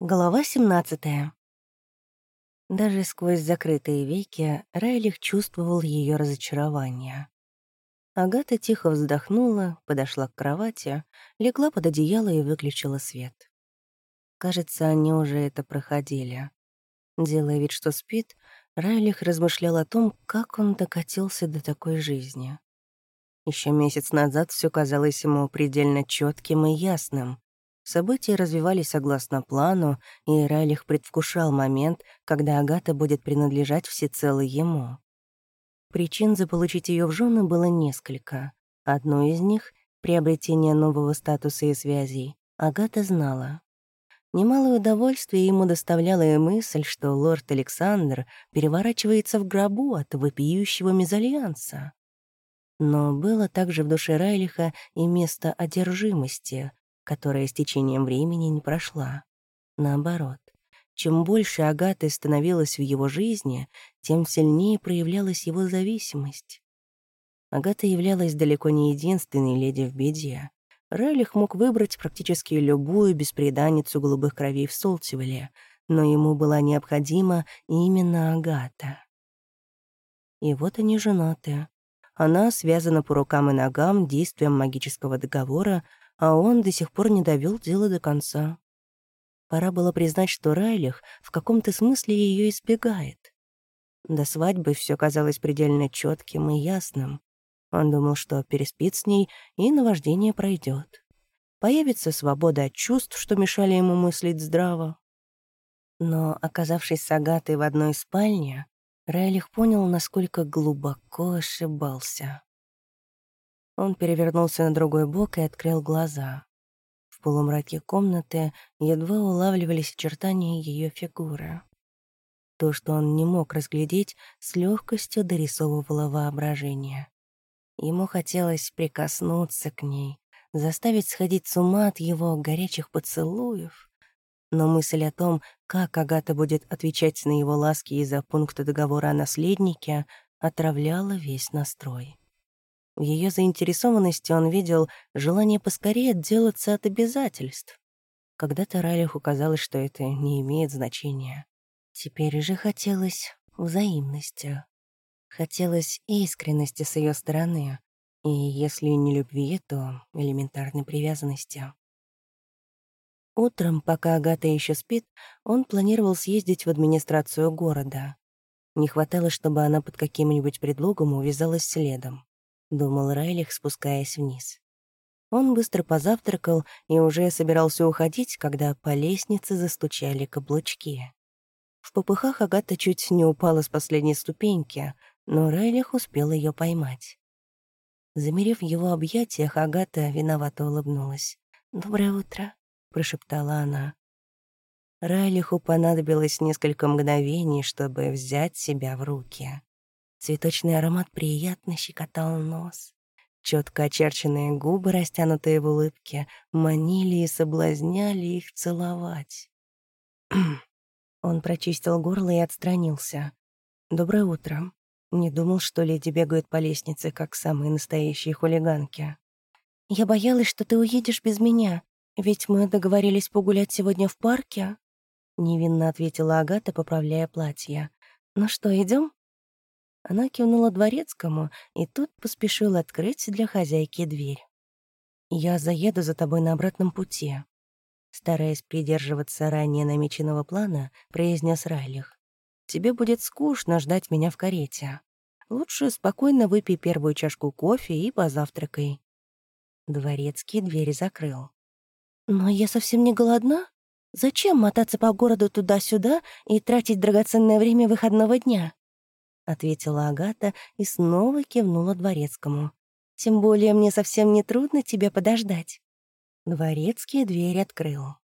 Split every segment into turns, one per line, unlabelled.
Глава 17. Даже сквозь закрытые веки Райлих чувствовал ее разочарование. Агата тихо вздохнула, подошла к кровати, легла под одеяло и выключила свет. Кажется, они уже это проходили. Делая вид, что спит, Райлих размышлял о том, как он докатился до такой жизни. Еще месяц назад все казалось ему предельно четким и ясным. События развивались согласно плану, и Райлих предвкушал момент, когда Агата будет принадлежать всецело ему. Причин заполучить ее в жены было несколько. Одну из них — приобретение нового статуса и связей — Агата знала. Немалое удовольствие ему доставляла и мысль, что лорд Александр переворачивается в гробу от вопиющего мезальянса. Но было также в душе Райлиха и место одержимости, которая с течением времени не прошла. Наоборот, чем больше Агаты становилось в его жизни, тем сильнее проявлялась его зависимость. Агата являлась далеко не единственной леди в беде. Райлих мог выбрать практически любую беспреданницу голубых кровей в Солтивеле, но ему была необходима именно Агата. И вот они женаты. Она связана по рукам и ногам действием магического договора, а он до сих пор не довел дело до конца. Пора было признать, что Райлих в каком-то смысле ее избегает. До свадьбы все казалось предельно четким и ясным. Он думал, что переспит с ней, и наваждение пройдет. Появится свобода от чувств, что мешали ему мыслить здраво. Но, оказавшись с Агатой в одной спальне, Райлих понял, насколько глубоко ошибался. Он перевернулся на другой бок и открыл глаза. В полумраке комнаты едва улавливались очертания ее фигуры. То, что он не мог разглядеть, с легкостью дорисовывало воображение. Ему хотелось прикоснуться к ней, заставить сходить с ума от его горячих поцелуев. Но мысль о том, как Агата будет отвечать на его ласки из-за пункта договора о наследнике, отравляла весь настрой. В ее заинтересованности он видел желание поскорее отделаться от обязательств. Когда-то Райлиху казалось, что это не имеет значения. Теперь же хотелось взаимности. Хотелось искренности с ее стороны, и если не любви, то элементарной привязанности. Утром, пока Агата еще спит, он планировал съездить в администрацию города. Не хватало, чтобы она под каким-нибудь предлогом увязалась следом. — думал Райлих, спускаясь вниз. Он быстро позавтракал и уже собирался уходить, когда по лестнице застучали каблучки. В попыхах Агата чуть не упала с последней ступеньки, но Райлих успел ее поймать. Замерев в его объятиях, Агата виновато улыбнулась. «Доброе утро», — прошептала она. Райлиху понадобилось несколько мгновений, чтобы взять себя в руки. Цветочный аромат приятно щекотал нос. Четко очерченные губы, растянутые в улыбке, манили и соблазняли их целовать. Он прочистил горло и отстранился. «Доброе утро. Не думал, что леди бегают по лестнице, как самые настоящие хулиганки. Я боялась, что ты уедешь без меня, ведь мы договорились погулять сегодня в парке», — невинно ответила Агата, поправляя платье. «Ну что, идем? Она кивнула дворецкому, и тут поспешил открыть для хозяйки дверь. «Я заеду за тобой на обратном пути», стараясь придерживаться ранее намеченного плана, произнес Райлих. «Тебе будет скучно ждать меня в карете. Лучше спокойно выпей первую чашку кофе и позавтракай». Дворецкий двери закрыл. «Но я совсем не голодна. Зачем мотаться по городу туда-сюда и тратить драгоценное время выходного дня?» — ответила Агата и снова кивнула дворецкому. «Тем более мне совсем не трудно тебя подождать». Дворецкий дверь открыл.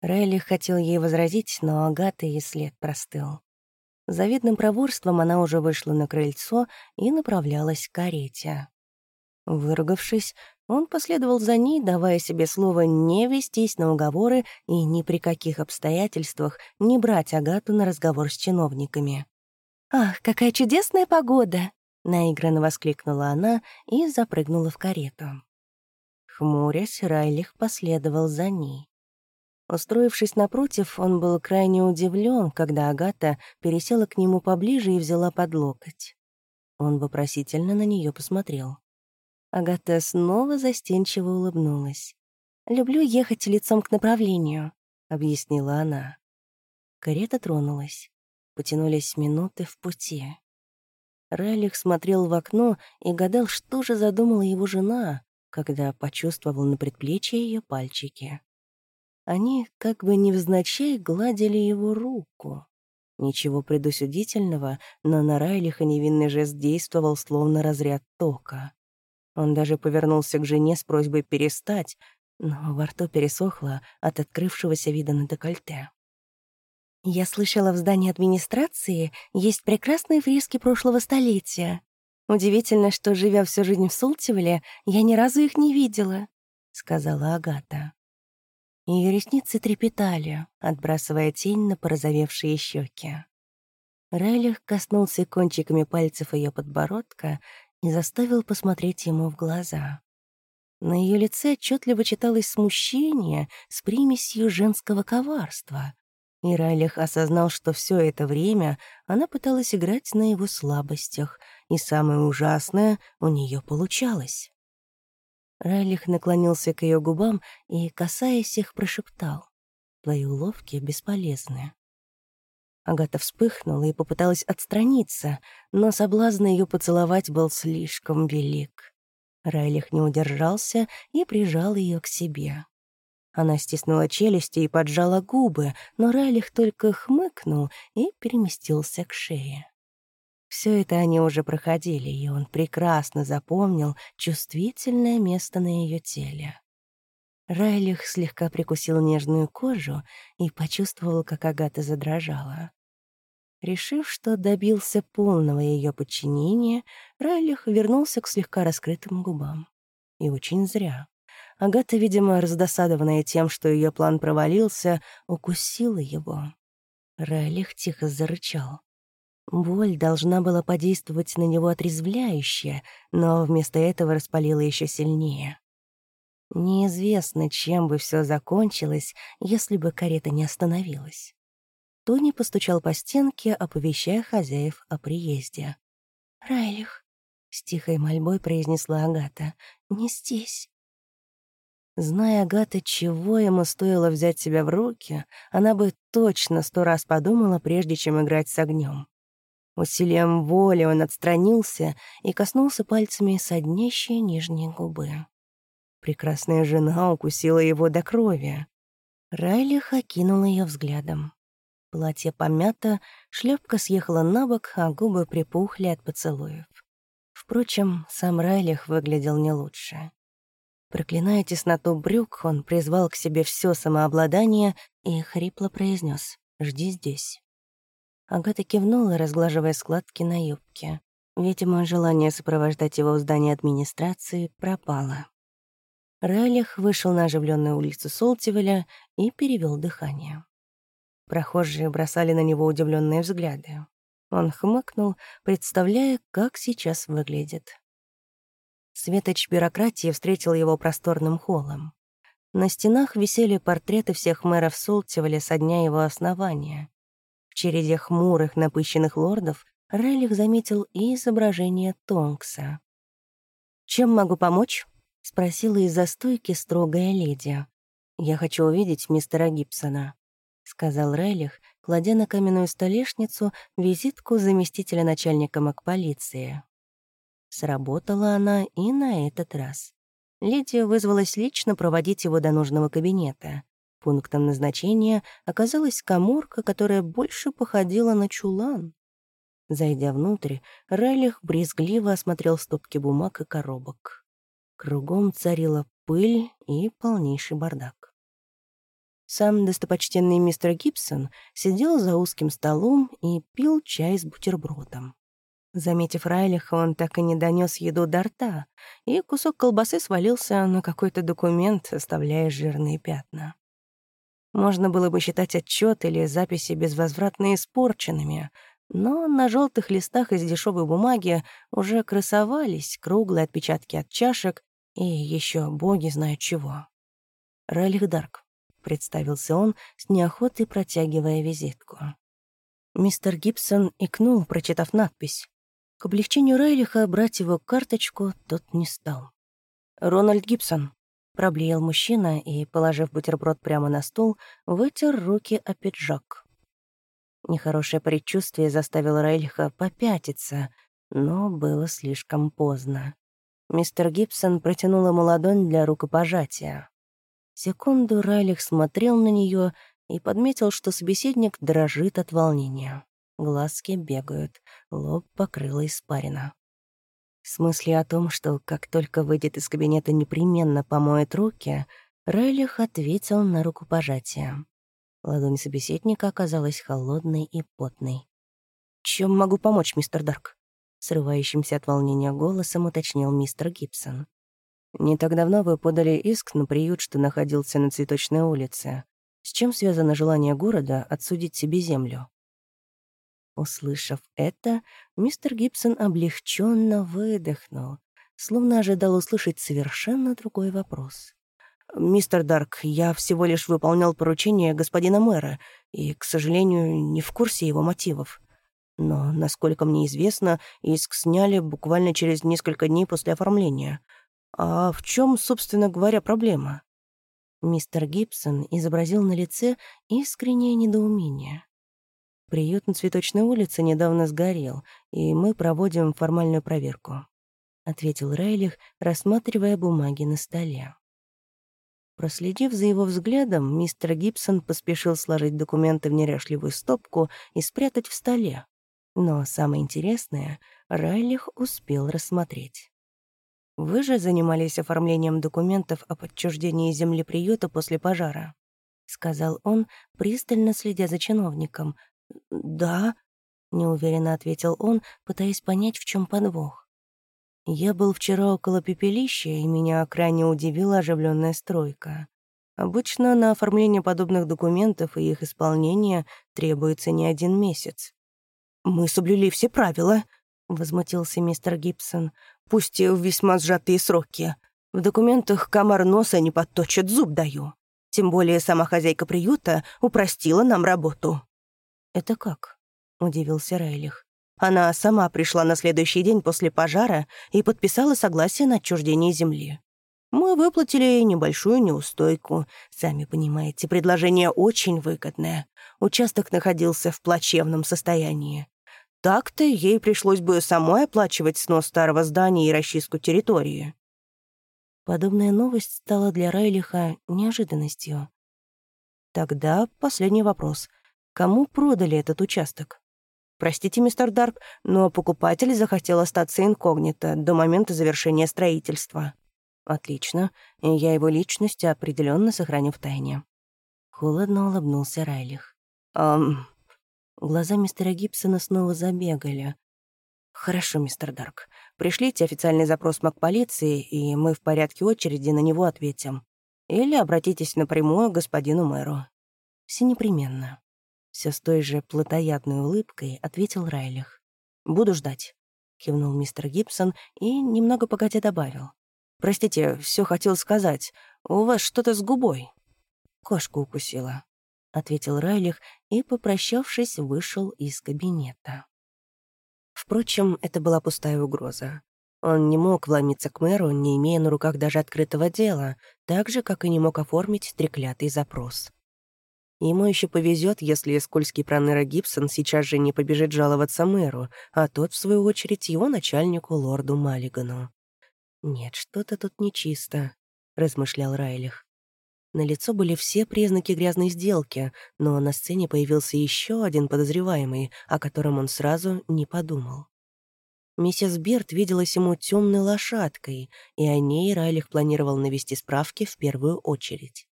Райли хотел ей возразить, но Агата и след простыл. Завидным проворством она уже вышла на крыльцо и направлялась к карете. Выругавшись, он последовал за ней, давая себе слово не вестись на уговоры и ни при каких обстоятельствах не брать Агату на разговор с чиновниками. «Ах, какая чудесная погода!» — наигранно воскликнула она и запрыгнула в карету. Хмурясь, Райлих последовал за ней. Устроившись напротив, он был крайне удивлен, когда Агата пересела к нему поближе и взяла под локоть. Он вопросительно на нее посмотрел. Агата снова застенчиво улыбнулась. «Люблю ехать лицом к направлению», — объяснила она. Карета тронулась. Потянулись минуты в пути. Райлих смотрел в окно и гадал, что же задумала его жена, когда почувствовал на предплечье ее пальчики. Они, как бы невзначай, гладили его руку. Ничего предусудительного, но на Райлиха невинный жест действовал словно разряд тока. Он даже повернулся к жене с просьбой перестать, но во рту пересохло от открывшегося вида на декольте. «Я слышала, в здании администрации есть прекрасные фрески прошлого столетия. Удивительно, что, живя всю жизнь в Султивеле, я ни разу их не видела», — сказала Агата. Ее ресницы трепетали, отбрасывая тень на порозовевшие щеки. Райлих коснулся кончиками пальцев ее подбородка и заставил посмотреть ему в глаза. На ее лице отчетливо читалось смущение с примесью женского коварства. И Райлих осознал, что все это время она пыталась играть на его слабостях, и самое ужасное у нее получалось. Райлих наклонился к ее губам и, касаясь их, прошептал. «Твои уловки бесполезны». Агата вспыхнула и попыталась отстраниться, но соблазн ее поцеловать был слишком велик. Райлих не удержался и прижал ее к себе. Она стиснула челюсти и поджала губы, но Райлих только хмыкнул и переместился к шее. Все это они уже проходили, и он прекрасно запомнил чувствительное место на ее теле. Райлих слегка прикусил нежную кожу и почувствовал, как Агата задрожала. Решив, что добился полного ее подчинения, Райлих вернулся к слегка раскрытым губам. И очень зря. Агата, видимо, раздосадованная тем, что ее план провалился, укусила его. Райлих тихо зарычал. Боль должна была подействовать на него отрезвляюще, но вместо этого распалила еще сильнее. Неизвестно, чем бы все закончилось, если бы карета не остановилась. Тони постучал по стенке, оповещая хозяев о приезде. «Райлих», — с тихой мольбой произнесла Агата, — «не здесь». Зная Агата, чего ему стоило взять себя в руки, она бы точно сто раз подумала, прежде чем играть с огнем. Усилием воли он отстранился и коснулся пальцами соднящей нижней губы. Прекрасная жена укусила его до крови. Райлих окинул ее взглядом. Платье помято, шляпка съехала на бок, а губы припухли от поцелуев. Впрочем, сам Райлих выглядел не лучше. Проклиная тесноту брюк, он призвал к себе все самообладание и хрипло произнес «Жди здесь». Агата кивнула, разглаживая складки на юбке. Видимо, желание сопровождать его в здание администрации пропало. Райлих вышел на оживленную улицу Солтивеля и перевел дыхание. Прохожие бросали на него удивленные взгляды. Он хмыкнул, представляя, как сейчас выглядит. Светоч бюрократии встретил его просторным холлом. На стенах висели портреты всех мэров Солтивеля со дня его основания череде хмурых, напыщенных лордов Райлих заметил и изображение Тонкса. «Чем могу помочь?» — спросила из-за стойки строгая леди. «Я хочу увидеть мистера Гибсона», — сказал Райлих, кладя на каменную столешницу визитку заместителя начальника МакПолиции. Сработала она и на этот раз. Леди вызвалась лично проводить его до нужного кабинета. Пунктом назначения оказалась коморка, которая больше походила на чулан. Зайдя внутрь, Райлих брезгливо осмотрел стопки бумаг и коробок. Кругом царила пыль и полнейший бардак. Сам достопочтенный мистер Гибсон сидел за узким столом и пил чай с бутербродом. Заметив Райлиха, он так и не донес еду до рта, и кусок колбасы свалился на какой-то документ, оставляя жирные пятна. Можно было бы считать отчет или записи безвозвратно испорченными, но на желтых листах из дешевой бумаги уже красовались круглые отпечатки от чашек и еще боги знают чего. Райлих Дарк. — представился он, с неохотой протягивая визитку. Мистер Гибсон икнул, прочитав надпись. К облегчению Райлиха брать его карточку тот не стал. «Рональд Гибсон», — проблеял мужчина и, положив бутерброд прямо на стол, вытер руки о пиджак. Нехорошее предчувствие заставило Райлиха попятиться, но было слишком поздно. Мистер Гибсон протянул ему ладонь для рукопожатия. Секунду Райлих смотрел на нее и подметил, что собеседник дрожит от волнения. Глазки бегают, лоб покрыло испарина. С мысли о том, что как только выйдет из кабинета непременно помоет руки, Райлих ответил на рукопожатие. Ладонь собеседника оказалась холодной и потной. «Чем могу помочь, мистер Дарк?» Срывающимся от волнения голосом уточнил мистер Гибсон. «Не так давно вы подали иск на приют, что находился на Цветочной улице. С чем связано желание города отсудить себе землю?» Услышав это, мистер Гибсон облегченно выдохнул, словно ожидал услышать совершенно другой вопрос. «Мистер Дарк, я всего лишь выполнял поручение господина мэра и, к сожалению, не в курсе его мотивов. Но, насколько мне известно, иск сняли буквально через несколько дней после оформления. А в чем, собственно говоря, проблема?» Мистер Гибсон изобразил на лице искреннее недоумение. «Приют на Цветочной улице недавно сгорел, и мы проводим формальную проверку», — ответил Райлих, рассматривая бумаги на столе. Проследив за его взглядом, мистер Гибсон поспешил сложить документы в неряшливую стопку и спрятать в столе. Но самое интересное Райлих успел рассмотреть. «Вы же занимались оформлением документов об отчуждении земли приюта после пожара», — сказал он, пристально следя за чиновником. «Да», — неуверенно ответил он, пытаясь понять, в чем подвох. Я был вчера около пепелища, и меня крайне удивила оживленная стройка. Обычно на оформление подобных документов и их исполнение требуется не один месяц. «Мы соблюли все правила», — возмутился мистер Гибсон, «пусть и в весьма сжатые сроки. В документах комар носа не подточит, зуб даю. Тем более сама хозяйка приюта упростила нам работу». «Это как?» — удивился Райлих. Она сама пришла на следующий день после пожара и подписала согласие на отчуждение земли. Мы выплатили небольшую неустойку. Сами понимаете, предложение очень выгодное. Участок находился в плачевном состоянии. Так-то ей пришлось бы самой оплачивать снос старого здания и расчистку территории. Подобная новость стала для Райлиха неожиданностью. Тогда последний вопрос. Кому продали этот участок? Простите, мистер Дарк, но покупатель захотел остаться инкогнито до момента завершения строительства. Отлично, я его личность определенно сохраню в тайне. Холодно улыбнулся Райлих. Ам... Глаза мистера Гибсона снова забегали. «Хорошо, мистер Дарк. Пришлите официальный запрос МАК полиции, и мы в порядке очереди на него ответим. Или обратитесь напрямую к господину мэру. Все непременно». Все с той же плотоядной улыбкой ответил Райлих. «Буду ждать», — кивнул мистер Гибсон и немного погодя добавил. «Простите, все хотел сказать. У вас что-то с губой». «Кошку укусила», — ответил Райлих и, попрощавшись, вышел из кабинета. Впрочем, это была пустая угроза. Он не мог вломиться к мэру, не имея на руках даже открытого дела, так же, как и не мог оформить треклятый запрос. Ему еще повезет, если скользкий проныра Гибсон сейчас же не побежит жаловаться мэру, а тот, в свою очередь, его начальнику, лорду Маллигану. «Нет, что-то тут нечисто», — размышлял Райлих. На лицо были все признаки грязной сделки, но на сцене появился еще один подозреваемый, о котором он сразу не подумал. Миссис Берт виделась ему темной лошадкой, и о ней Райлих планировал навести справки в первую очередь.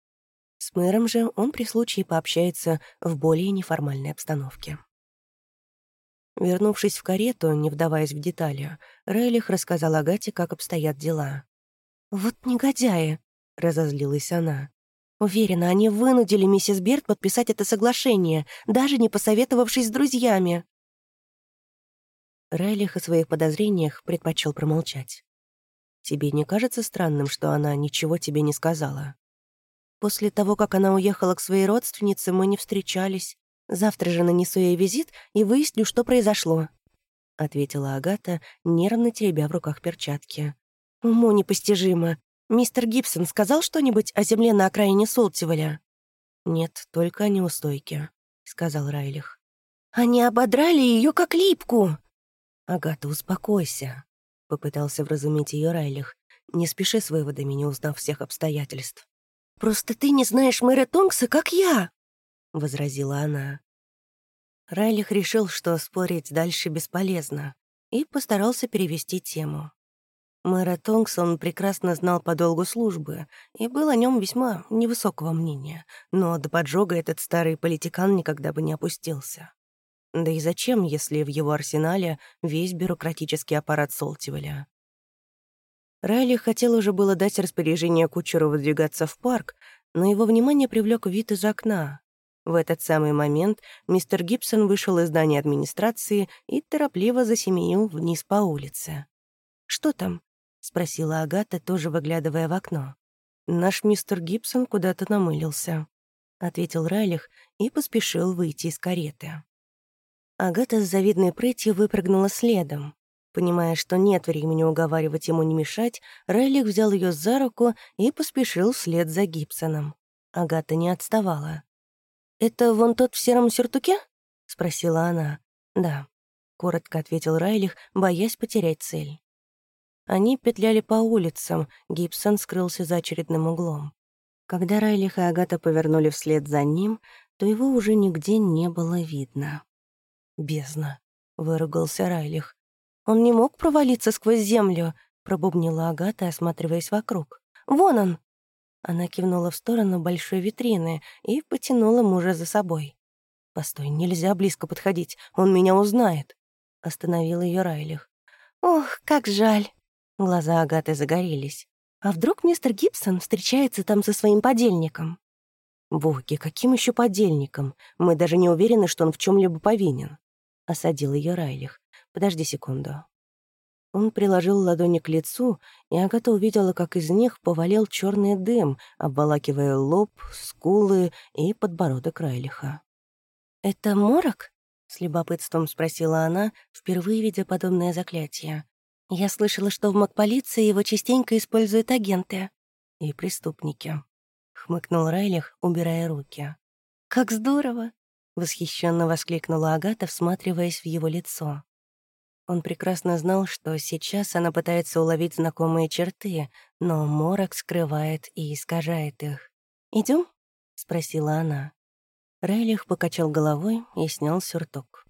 С мэром же он при случае пообщается в более неформальной обстановке. Вернувшись в карету, не вдаваясь в детали, Рейлих рассказал Агате, как обстоят дела. «Вот негодяи!» — разозлилась она. «Уверена, они вынудили миссис Берт подписать это соглашение, даже не посоветовавшись с друзьями». Рейлих о своих подозрениях предпочел промолчать. «Тебе не кажется странным, что она ничего тебе не сказала?» После того, как она уехала к своей родственнице, мы не встречались. Завтра же нанесу ей визит и выясню, что произошло», — ответила Агата, нервно теребя в руках перчатки. «Уму непостижимо. Мистер Гибсон сказал что-нибудь о земле на окраине Солтиволя?» «Нет, только о неустойке», — сказал Райлих. «Они ободрали ее как липку!» «Агата, успокойся», — попытался вразумить ее Райлих. «Не спеши с выводами, не узнав всех обстоятельств». «Просто ты не знаешь мэра Тонкса, как я!» — возразила она. Райлих решил, что спорить дальше бесполезно, и постарался перевести тему. Мэра Тонксон прекрасно знал по долгу службы и был о нем весьма невысокого мнения, но до поджога этот старый политикан никогда бы не опустился. Да и зачем, если в его арсенале весь бюрократический аппарат Солтивеля? Райли хотел уже было дать распоряжение кучеру выдвигаться в парк, но его внимание привлек вид из окна. В этот самый момент мистер Гибсон вышел из здания администрации и торопливо засеменил вниз по улице. «Что там?» — спросила Агата, тоже выглядывая в окно. «Наш мистер Гибсон куда-то намылился», — ответил Райлих и поспешил выйти из кареты. Агата с завидной прытью выпрыгнула следом. Понимая, что нет времени уговаривать ему не мешать, Райлих взял ее за руку и поспешил вслед за Гибсоном. Агата не отставала. «Это вон тот в сером сюртуке?» — спросила она. «Да», — коротко ответил Райлих, боясь потерять цель. Они петляли по улицам, Гибсон скрылся за очередным углом. Когда Райлих и Агата повернули вслед за ним, то его уже нигде не было видно. «Бездна», — выругался Райлих. «Он не мог провалиться сквозь землю», — пробубнила Агата, осматриваясь вокруг. «Вон он!» Она кивнула в сторону большой витрины и потянула мужа за собой. «Постой, нельзя близко подходить, он меня узнает», — остановил ее Райлих. «Ох, как жаль!» Глаза Агаты загорелись. «А вдруг мистер Гибсон встречается там со своим подельником?» «Боги, каким еще подельником? Мы даже не уверены, что он в чем либо повинен», — осадил ее Райлих. Подожди секунду». Он приложил ладони к лицу, и Агата увидела, как из них повалил черный дым, обволакивая лоб, скулы и подбородок Райлиха. «Это морок?» — с любопытством спросила она, впервые видя подобное заклятие. «Я слышала, что в МакПолиции его частенько используют агенты и преступники», — хмыкнул Райлих, убирая руки. «Как здорово!» — восхищенно воскликнула Агата, всматриваясь в его лицо. Он прекрасно знал, что сейчас она пытается уловить знакомые черты, но морок скрывает и искажает их. Идем? спросила она. Рейлих покачал головой и снял сюртук.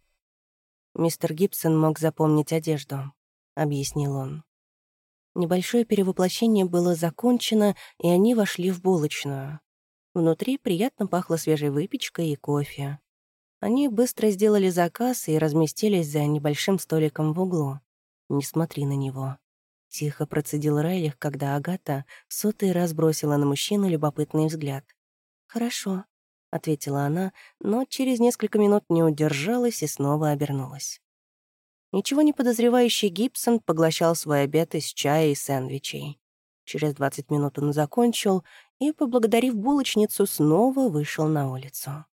«Мистер Гибсон мог запомнить одежду», — объяснил он. Небольшое перевоплощение было закончено, и они вошли в булочную. Внутри приятно пахло свежей выпечкой и кофе. Они быстро сделали заказ и разместились за небольшим столиком в углу. «Не смотри на него», — тихо процедил Райлих, когда Агата сотый раз бросила на мужчину любопытный взгляд. «Хорошо», — ответила она, но через несколько минут не удержалась и снова обернулась. Ничего не подозревающий Гибсон поглощал свой обед из чая и сэндвичей. Через 20 минут он закончил и, поблагодарив булочницу, снова вышел на улицу.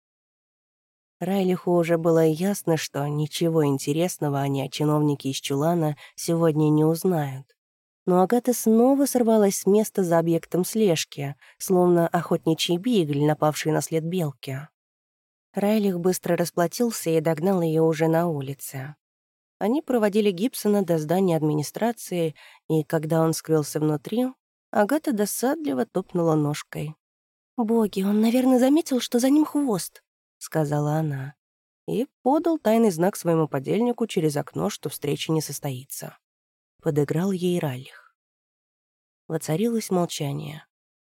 Райлиху уже было ясно, что ничего интересного они о чиновнике из Чулана сегодня не узнают. Но Агата снова сорвалась с места за объектом слежки, словно охотничий бигль, напавший на след белки. Райлих быстро расплатился и догнал ее уже на улице. Они проводили Гибсона до здания администрации, и когда он скрылся внутри, Агата досадливо топнула ножкой. «Боги, он, наверное, заметил, что за ним хвост», сказала она, и подал тайный знак своему подельнику через окно, что встреча не состоится. Подыграл ей Раллих. Воцарилось молчание.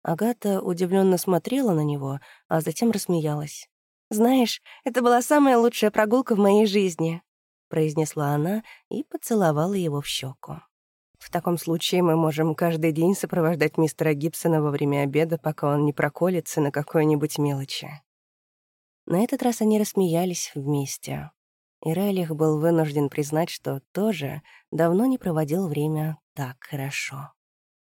Агата удивленно смотрела на него, а затем рассмеялась. «Знаешь, это была самая лучшая прогулка в моей жизни», произнесла она и поцеловала его в щеку. В таком случае мы можем каждый день сопровождать мистера Гибсона во время обеда, пока он не проколется на какой-нибудь мелочи. На этот раз они рассмеялись вместе. И Райлих был вынужден признать, что тоже давно не проводил время так хорошо.